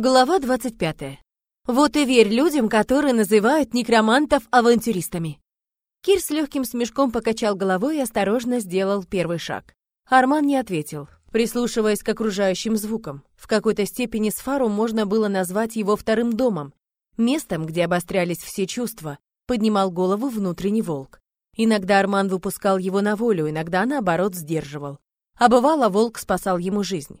Глава 25. Вот и верь людям, которые называют некромантов авантюристами. Кир с легким смешком покачал головой и осторожно сделал первый шаг. Арман не ответил, прислушиваясь к окружающим звукам. В какой-то степени Сфару можно было назвать его вторым домом, местом, где обострялись все чувства, поднимал голову внутренний волк. Иногда Арман выпускал его на волю, иногда, наоборот, сдерживал. А бывало, волк спасал ему жизнь.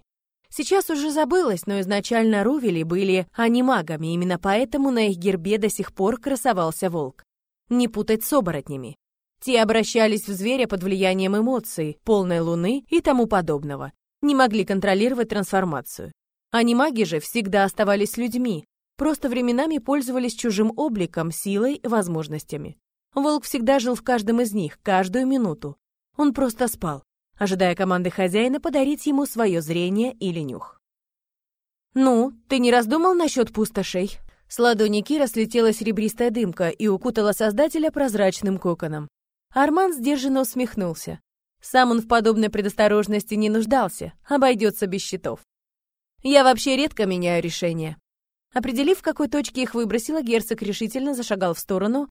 Сейчас уже забылось, но изначально Рувели были анимагами, именно поэтому на их гербе до сих пор красовался волк. Не путать с оборотнями. Те обращались в зверя под влиянием эмоций, полной луны и тому подобного. Не могли контролировать трансформацию. Анимаги же всегда оставались людьми, просто временами пользовались чужим обликом, силой, возможностями. Волк всегда жил в каждом из них, каждую минуту. Он просто спал ожидая команды хозяина подарить ему свое зрение или нюх. «Ну, ты не раздумал насчет пустошей?» С ладони Кира слетела серебристая дымка и укутала создателя прозрачным коконом. Арман сдержанно усмехнулся. Сам он в подобной предосторожности не нуждался, обойдется без счетов. «Я вообще редко меняю решения». Определив, в какой точке их выбросила, герцог решительно зашагал в сторону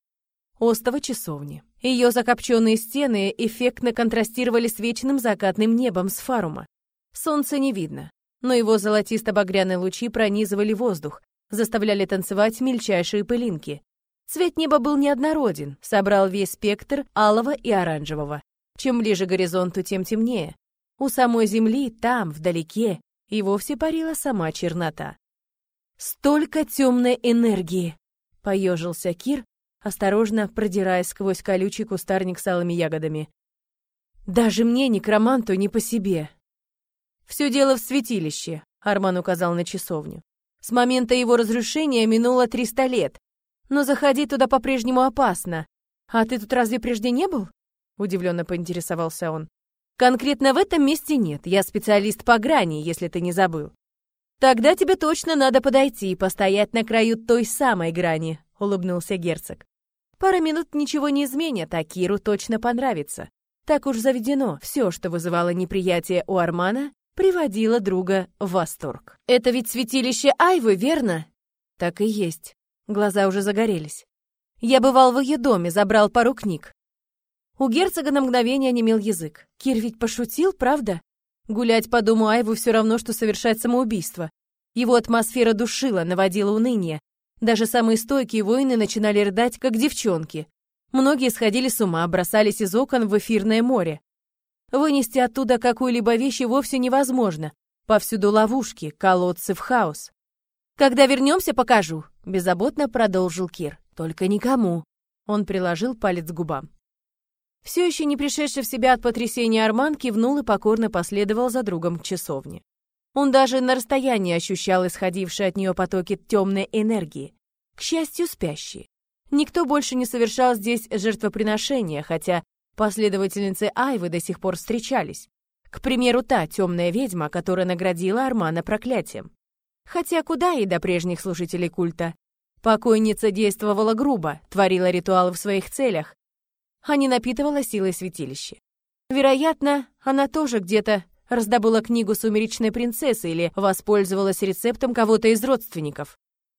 остова часовни. Ее закопченные стены эффектно контрастировали с вечным закатным небом с фарума. Солнца не видно, но его золотисто-багряные лучи пронизывали воздух, заставляли танцевать мельчайшие пылинки. Цвет неба был неоднороден, собрал весь спектр алого и оранжевого. Чем ближе к горизонту, тем темнее. У самой земли, там, вдалеке, и вовсе парила сама чернота. «Столько темной энергии!» — поежился Кир, осторожно продираясь сквозь колючий кустарник с алыми ягодами. «Даже мне, некроманту, не по себе!» «Все дело в святилище», — Арман указал на часовню. «С момента его разрушения минуло триста лет, но заходить туда по-прежнему опасно. А ты тут разве прежде не был?» — удивленно поинтересовался он. «Конкретно в этом месте нет, я специалист по грани, если ты не забыл. Тогда тебе точно надо подойти и постоять на краю той самой грани, — улыбнулся герцог. «Пара минут ничего не изменит, а Киру точно понравится. Так уж заведено, все, что вызывало неприятие у Армана, приводило друга в восторг. «Это ведь святилище Айвы, верно?» «Так и есть». Глаза уже загорелись. «Я бывал в ее доме, забрал пару книг». У герцога на мгновение онемел язык. Кир ведь пошутил, правда? Гулять по дому Айвы все равно, что совершать самоубийство. Его атмосфера душила, наводила уныние, даже самые стойкие воины начинали рыдать, как девчонки. Многие сходили с ума, бросались из окон в эфирное море. Вынести оттуда какую-либо вещь вовсе невозможно. Повсюду ловушки, колодцы в хаос. «Когда вернемся, покажу», — беззаботно продолжил Кир. «Только никому». Он приложил палец к губам. Все еще не пришедший в себя от потрясения Арман кивнул и покорно последовал за другом к часовне. Он даже на расстоянии ощущал исходившие от нее потоки темной энергии, к счастью, спящие. Никто больше не совершал здесь жертвоприношения, хотя последовательницы Айвы до сих пор встречались. К примеру, та темная ведьма, которая наградила Армана проклятием. Хотя куда ей до прежних служителей культа? Покойница действовала грубо, творила ритуалы в своих целях, а не напитывала силой святилища. Вероятно, она тоже где-то раздобыла книгу «Сумеречной принцессы» или воспользовалась рецептом кого-то из родственников.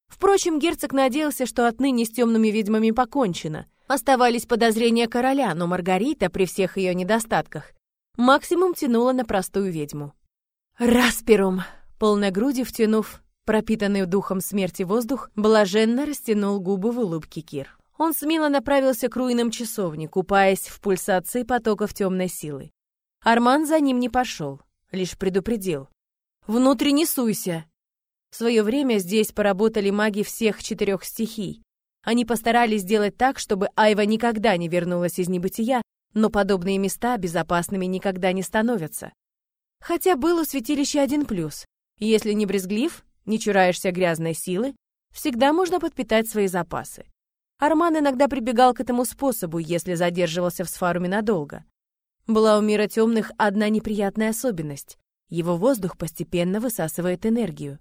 Впрочем, герцог надеялся, что отныне с темными ведьмами покончено. Оставались подозрения короля, но Маргарита, при всех ее недостатках, максимум тянула на простую ведьму. «Расперум!» Полной груди втянув пропитанный духом смерти воздух, блаженно растянул губы в улыбке Кир. Он смело направился к руинам часовни, купаясь в пульсации потоков темной силы. Арман за ним не пошел, лишь предупредил. «Внутрь не суйся!» В свое время здесь поработали маги всех четырех стихий. Они постарались сделать так, чтобы Айва никогда не вернулась из небытия, но подобные места безопасными никогда не становятся. Хотя был у святилища один плюс. Если не брезглив, не чураешься грязной силы, всегда можно подпитать свои запасы. Арман иногда прибегал к этому способу, если задерживался в сфаруме надолго. Была у мира темных одна неприятная особенность. Его воздух постепенно высасывает энергию.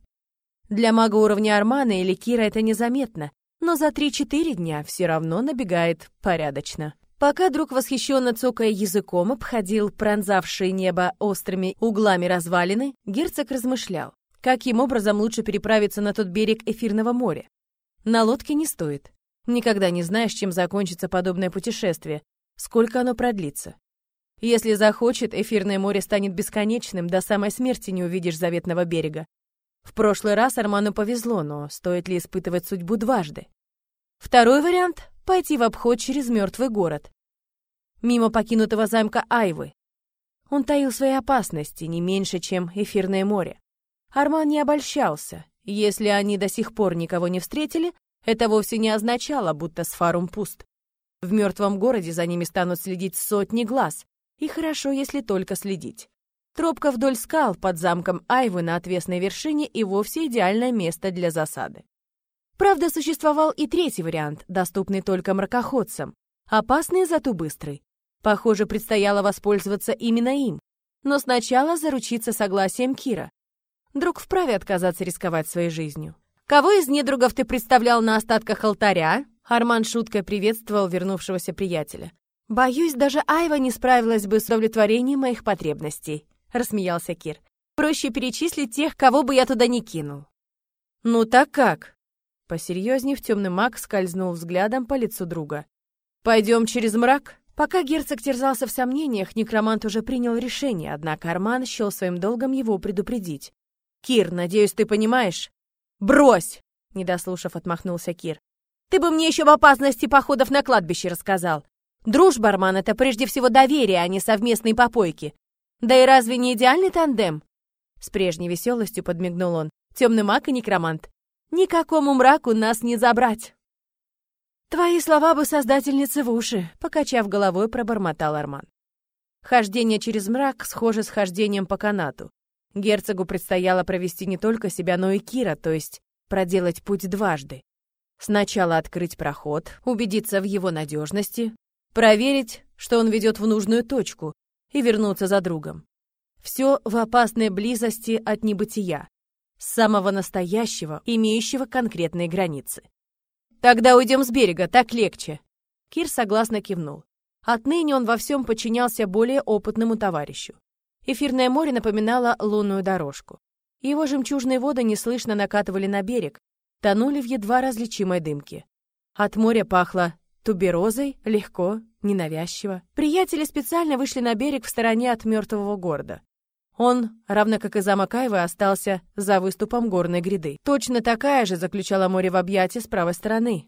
Для мага уровня Армана или Кира это незаметно, но за 3-4 дня все равно набегает порядочно. Пока друг восхищенно цокая языком обходил пронзавшие небо острыми углами развалины, герцог размышлял. Каким образом лучше переправиться на тот берег Эфирного моря? На лодке не стоит. Никогда не знаешь, чем закончится подобное путешествие, сколько оно продлится. Если захочет, Эфирное море станет бесконечным, до самой смерти не увидишь заветного берега. В прошлый раз Арману повезло, но стоит ли испытывать судьбу дважды? Второй вариант — пойти в обход через мертвый город. Мимо покинутого замка Айвы. Он таил свои опасности не меньше, чем Эфирное море. Арман не обольщался. Если они до сих пор никого не встретили, это вовсе не означало, будто Сфарум пуст. В мертвом городе за ними станут следить сотни глаз, и хорошо, если только следить. Тропка вдоль скал под замком Айвы на отвесной вершине и вовсе идеальное место для засады. Правда, существовал и третий вариант, доступный только мракоходцам, опасный, зато быстрый. Похоже, предстояло воспользоваться именно им. Но сначала заручиться согласием Кира. Друг вправе отказаться рисковать своей жизнью. «Кого из недругов ты представлял на остатках алтаря?» Арман шуткой приветствовал вернувшегося приятеля. «Боюсь, даже Айва не справилась бы с удовлетворением моих потребностей», — рассмеялся Кир. «Проще перечислить тех, кого бы я туда не кинул». «Ну так как?» Посерьезнее в темный маг скользнул взглядом по лицу друга. «Пойдем через мрак?» Пока герцог терзался в сомнениях, некромант уже принял решение, однако Арман счел своим долгом его предупредить. «Кир, надеюсь, ты понимаешь?» «Брось!» — недослушав, отмахнулся Кир. «Ты бы мне еще в опасности походов на кладбище рассказал. Дружба, Арман, это прежде всего доверие, а не совместные попойки. Да и разве не идеальный тандем?» С прежней веселостью подмигнул он. «Темный маг и некромант. Никакому мраку нас не забрать!» «Твои слова бы создательницы в уши», — покачав головой, пробормотал Арман. Хождение через мрак схоже с хождением по канату. Герцогу предстояло провести не только себя, но и Кира, то есть проделать путь дважды. Сначала открыть проход, убедиться в его надежности, проверить, что он ведет в нужную точку, и вернуться за другом. Все в опасной близости от небытия, самого настоящего, имеющего конкретные границы. «Тогда уйдем с берега, так легче». Кир согласно кивнул. Отныне он во всем подчинялся более опытному товарищу. Эфирное море напоминало лунную дорожку. Его жемчужные воды неслышно накатывали на берег, тонули в едва различимой дымке. От моря пахло туберозой, легко, ненавязчиво. Приятели специально вышли на берег в стороне от мертвого города. Он, равно как и замок Айвы, остался за выступом горной гряды. Точно такая же заключала море в объятии с правой стороны.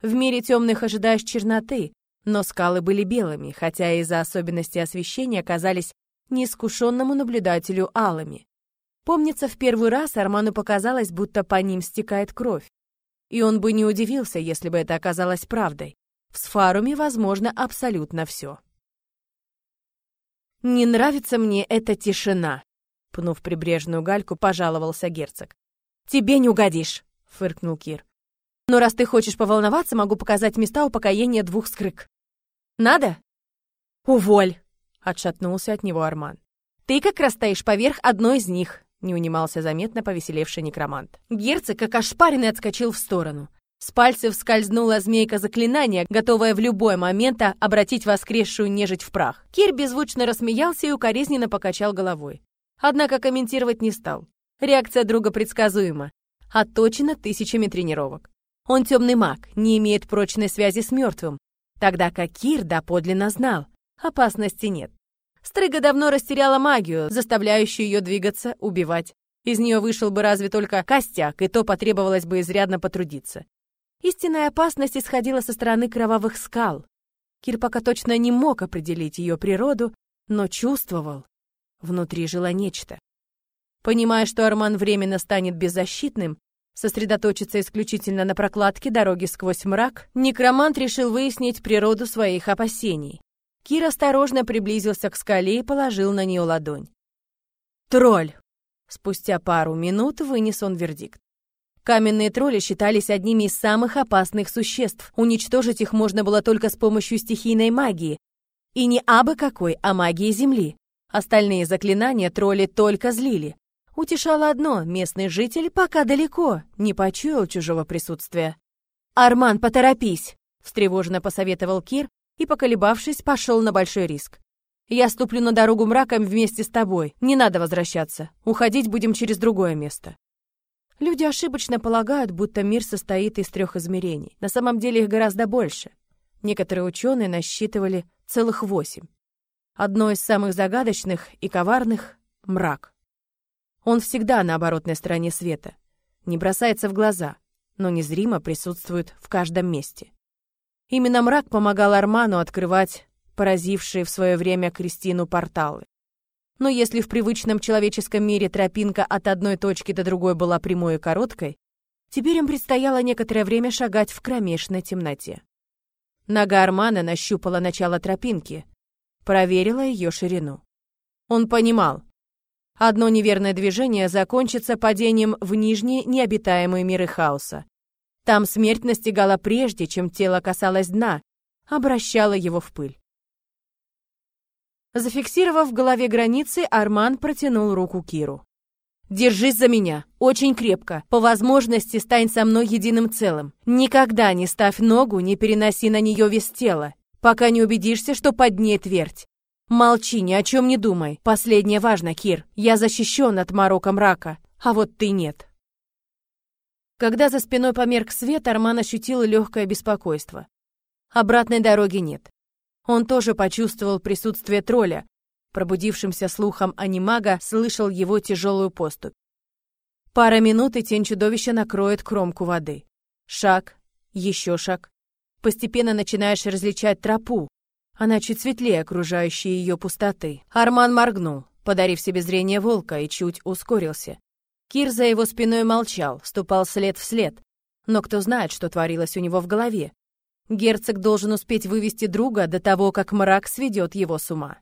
В мире темных ожидаешь черноты, но скалы были белыми, хотя из-за особенностей освещения оказались неискушенному наблюдателю алыми. Помнится, в первый раз Арману показалось, будто по ним стекает кровь. И он бы не удивился, если бы это оказалось правдой. В Сфаруме возможно абсолютно все. «Не нравится мне эта тишина», — пнув прибрежную гальку, пожаловался герцог. «Тебе не угодишь», — фыркнул Кир. «Но раз ты хочешь поволноваться, могу показать места упокоения двух скрык». «Надо?» «Уволь!» Отшатнулся от него Арман. «Ты как раз стоишь поверх одной из них», — не унимался заметно повеселевший некромант. Герцог, как ошпаренный, отскочил в сторону. С пальцев скользнула змейка заклинания, готовая в любой момент обратить воскресшую нежить в прах. Кир беззвучно рассмеялся и укоризненно покачал головой. Однако комментировать не стал. Реакция друга предсказуема. Отточена тысячами тренировок. Он темный маг, не имеет прочной связи с мертвым. Тогда как Кир доподлинно знал, опасности нет. Стрыга давно растеряла магию, заставляющую ее двигаться, убивать. Из нее вышел бы разве только костяк, и то потребовалось бы изрядно потрудиться. Истинная опасность исходила со стороны кровавых скал. Кир пока точно не мог определить ее природу, но чувствовал. Внутри жило нечто. Понимая, что Арман временно станет беззащитным, сосредоточиться исключительно на прокладке дороги сквозь мрак, некромант решил выяснить природу своих опасений. Кир осторожно приблизился к скале и положил на нее ладонь. «Тролль!» Спустя пару минут вынес он вердикт. Каменные тролли считались одними из самых опасных существ. Уничтожить их можно было только с помощью стихийной магии. И не абы какой, а магии Земли. Остальные заклинания тролли только злили. Утешало одно, местный житель пока далеко, не почуял чужого присутствия. «Арман, поторопись!» — встревоженно посоветовал Кир, и, поколебавшись, пошел на большой риск. Я ступлю на дорогу мраком вместе с тобой. Не надо возвращаться. Уходить будем через другое место. Люди ошибочно полагают, будто мир состоит из трех измерений. На самом деле их гораздо больше. Некоторые ученые насчитывали целых восемь. Одно из самых загадочных и коварных — мрак. Он всегда на оборотной стороне света. Не бросается в глаза, но незримо присутствует в каждом месте. Именно мрак помогал Арману открывать поразившие в свое время Кристину порталы. Но если в привычном человеческом мире тропинка от одной точки до другой была прямой и короткой, теперь им предстояло некоторое время шагать в кромешной темноте. Нога Армана нащупала начало тропинки, проверила ее ширину. Он понимал, одно неверное движение закончится падением в нижние необитаемые миры хаоса. Там смерть настигала прежде, чем тело касалось дна, обращала его в пыль. Зафиксировав в голове границы, Арман протянул руку Киру. «Держись за меня, очень крепко. По возможности стань со мной единым целым. Никогда не ставь ногу, не переноси на нее вес тела, пока не убедишься, что под ней твердь. Молчи, ни о чем не думай. Последнее важно, Кир. Я защищен от морока мрака, а вот ты нет». Когда за спиной померк свет, Арман ощутил легкое беспокойство. Обратной дороги нет. Он тоже почувствовал присутствие тролля. Пробудившимся слухом анимага слышал его тяжелую поступь. Пара минут, и тень чудовища накроет кромку воды. Шаг, еще шаг. Постепенно начинаешь различать тропу. Она чуть светлее окружающей ее пустоты. Арман моргнул, подарив себе зрение волка, и чуть ускорился. Кир за его спиной молчал, ступал след в след. Но кто знает, что творилось у него в голове. Герцог должен успеть вывести друга до того, как мрак сведет его с ума.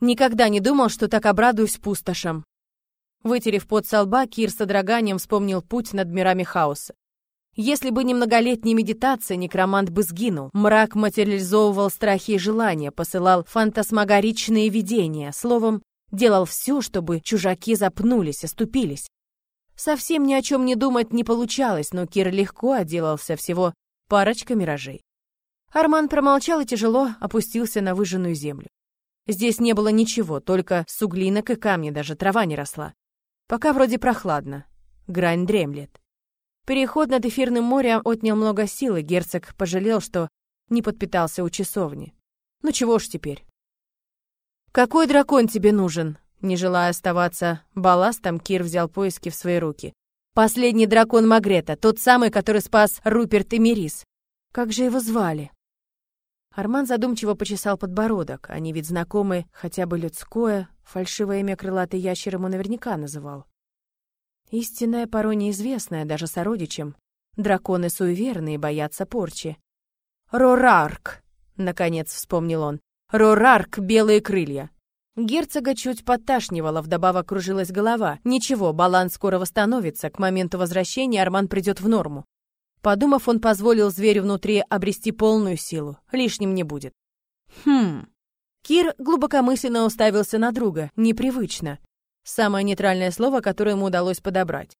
Никогда не думал, что так обрадуюсь пустошам. Вытерев пот со лба, Кир с одраганием вспомнил путь над мирами хаоса. Если бы не многолетняя медитация, некромант бы сгинул. Мрак материализовывал страхи и желания, посылал фантасмагоричные видения, словом, делал все, чтобы чужаки запнулись, оступились. Совсем ни о чем не думать не получалось, но Кир легко отделался всего парочка миражей. Арман промолчал и тяжело опустился на выжженную землю. Здесь не было ничего, только суглинок и камни, даже трава не росла. Пока вроде прохладно. Грань дремлет. Переход над эфирным морем отнял много сил, и герцог пожалел, что не подпитался у часовни. Ну чего ж теперь? «Какой дракон тебе нужен?» Не желая оставаться балластом, Кир взял поиски в свои руки. Последний дракон Магрета, тот самый, который спас Руперт и Мирис. Как же его звали? Арман задумчиво почесал подбородок. Они ведь знакомы хотя бы людское, фальшивое имя крылатый ящер ему наверняка называл. Истинное порой неизвестное даже сородичам. Драконы суеверные, боятся порчи. «Рорарк!» — наконец вспомнил он. «Рорарк, белые крылья!» Герцога чуть подташнивало, вдобавок кружилась голова. Ничего, баланс скоро восстановится, к моменту возвращения Арман придет в норму. Подумав, он позволил зверю внутри обрести полную силу. Лишним не будет. Хм. Кир глубокомысленно уставился на друга. Непривычно. Самое нейтральное слово, которое ему удалось подобрать.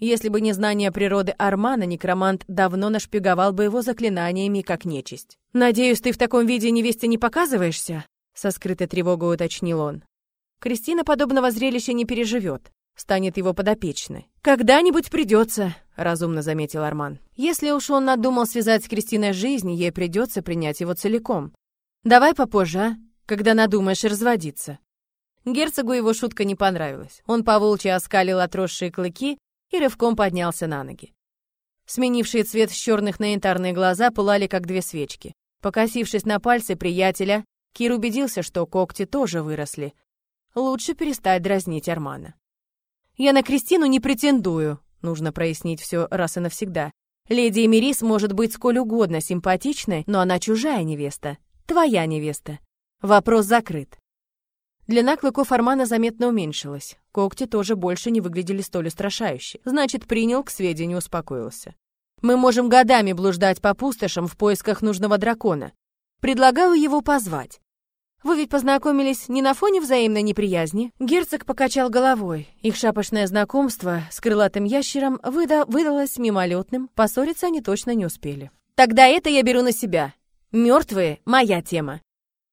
Если бы не знание природы Армана, некромант давно нашпиговал бы его заклинаниями, как нечисть. «Надеюсь, ты в таком виде невесте не показываешься?» со скрытой тревогой уточнил он. Кристина подобного зрелища не переживет, станет его подопечной. «Когда-нибудь придется», — разумно заметил Арман. «Если уж он надумал связать с Кристиной жизнь, ей придется принять его целиком. Давай попозже, а? Когда надумаешь разводиться». Герцогу его шутка не понравилась. Он поволчьи оскалил отросшие клыки и рывком поднялся на ноги. Сменившие цвет с черных на янтарные глаза пылали, как две свечки. Покосившись на пальцы приятеля, Кир убедился, что когти тоже выросли. Лучше перестать дразнить Армана. «Я на Кристину не претендую», нужно прояснить все раз и навсегда. Леди Эмирис может быть сколь угодно симпатичной, но она чужая невеста, твоя невеста. Вопрос закрыт. Длина клыков Армана заметно уменьшилась. Когти тоже больше не выглядели столь устрашающе. Значит, принял к сведению, успокоился. Мы можем годами блуждать по пустошам в поисках нужного дракона. Предлагаю его позвать. Вы ведь познакомились не на фоне взаимной неприязни?» Герцог покачал головой. Их шапошное знакомство с крылатым ящером выда выдалось мимолетным, поссориться они точно не успели. «Тогда это я беру на себя. Мертвые — моя тема.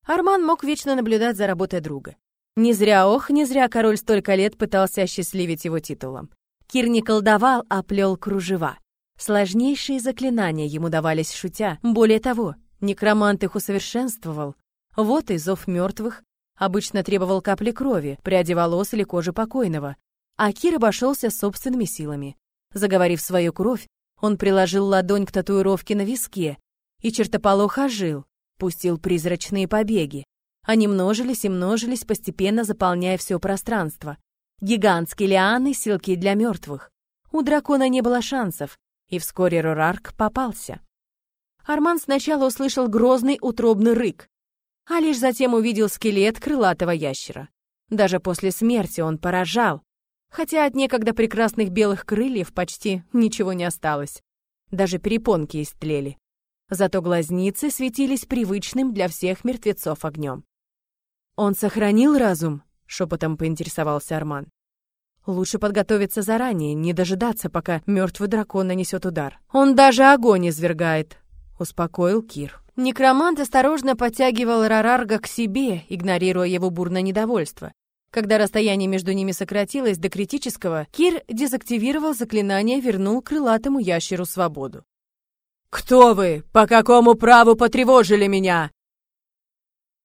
Арман мог вечно наблюдать за работой друга. Не зря, ох, не зря король столько лет пытался осчастливить его титулом. Кир не колдовал, а плел кружева. Сложнейшие заклинания ему давались шутя. Более того, некромант их усовершенствовал. Вот и зов мертвых. Обычно требовал капли крови, пряди волос или кожи покойного. А Кир обошелся собственными силами. Заговорив свою кровь, он приложил ладонь к татуировке на виске, и чертополох ожил, пустил призрачные побеги. Они множились и множились, постепенно заполняя все пространство. Гигантские лианы, силки для мертвых. У дракона не было шансов, и вскоре Рорарк попался. Арман сначала услышал грозный утробный рык, а лишь затем увидел скелет крылатого ящера. Даже после смерти он поражал, хотя от некогда прекрасных белых крыльев почти ничего не осталось. Даже перепонки истлели. Зато глазницы светились привычным для всех мертвецов огнем. «Он сохранил разум?» — шепотом поинтересовался Арман. «Лучше подготовиться заранее, не дожидаться, пока мертвый дракон нанесет удар. Он даже огонь извергает», — успокоил Кир. Некромант осторожно подтягивал Рарарга к себе, игнорируя его бурное недовольство. Когда расстояние между ними сократилось до критического, Кир дезактивировал заклинание и вернул крылатому ящеру свободу. «Кто вы? По какому праву потревожили меня?»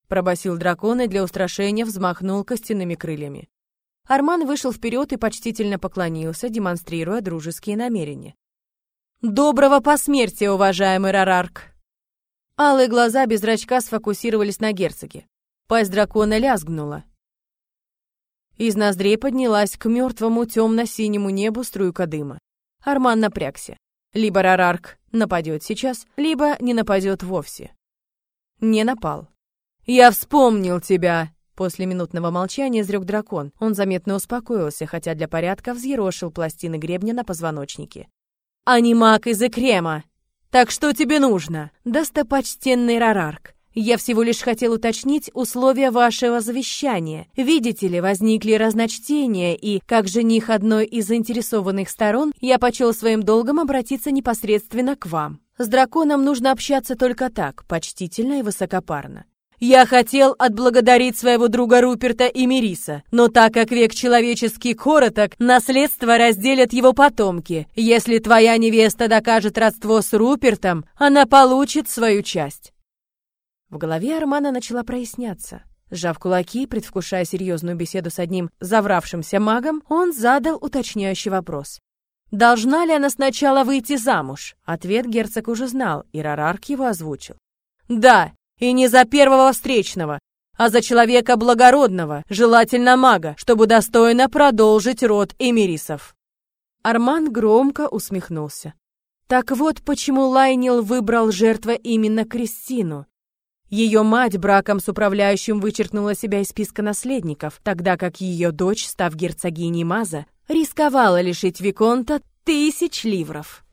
Пробасил дракон и для устрашения взмахнул костяными крыльями. Арман вышел вперед и почтительно поклонился, демонстрируя дружеские намерения. «Доброго посмертия, уважаемый Рарарк!» Алые глаза без зрачка сфокусировались на герцоге. Пасть дракона лязгнула. Из ноздрей поднялась к мертвому темно-синему небу струйка дыма. Арман напрягся. Либо Рарарк нападет сейчас, либо не нападет вовсе. Не напал. «Я вспомнил тебя!» После минутного молчания изрек дракон. Он заметно успокоился, хотя для порядка взъерошил пластины гребня на позвоночнике. «Анимак из Экрема! Так что тебе нужно, достопочтенный Рарарк? Я всего лишь хотел уточнить условия вашего завещания. Видите ли, возникли разночтения, и, как жених одной из заинтересованных сторон, я почел своим долгом обратиться непосредственно к вам. С драконом нужно общаться только так, почтительно и высокопарно. Я хотел отблагодарить своего друга Руперта и Мириса, но так как век человеческий короток, наследство разделят его потомки. Если твоя невеста докажет родство с Рупертом, она получит свою часть. В голове Армана начала проясняться. Сжав кулаки, предвкушая серьезную беседу с одним завравшимся магом, он задал уточняющий вопрос. «Должна ли она сначала выйти замуж?» Ответ герцог уже знал, и Рарарк его озвучил. «Да, и не за первого встречного, а за человека благородного, желательно мага, чтобы достойно продолжить род эмирисов». Арман громко усмехнулся. Так вот почему Лайнил выбрал жертва именно Кристину. Ее мать браком с управляющим вычеркнула себя из списка наследников, тогда как ее дочь, став герцогиней Маза, рисковала лишить Виконта тысяч ливров.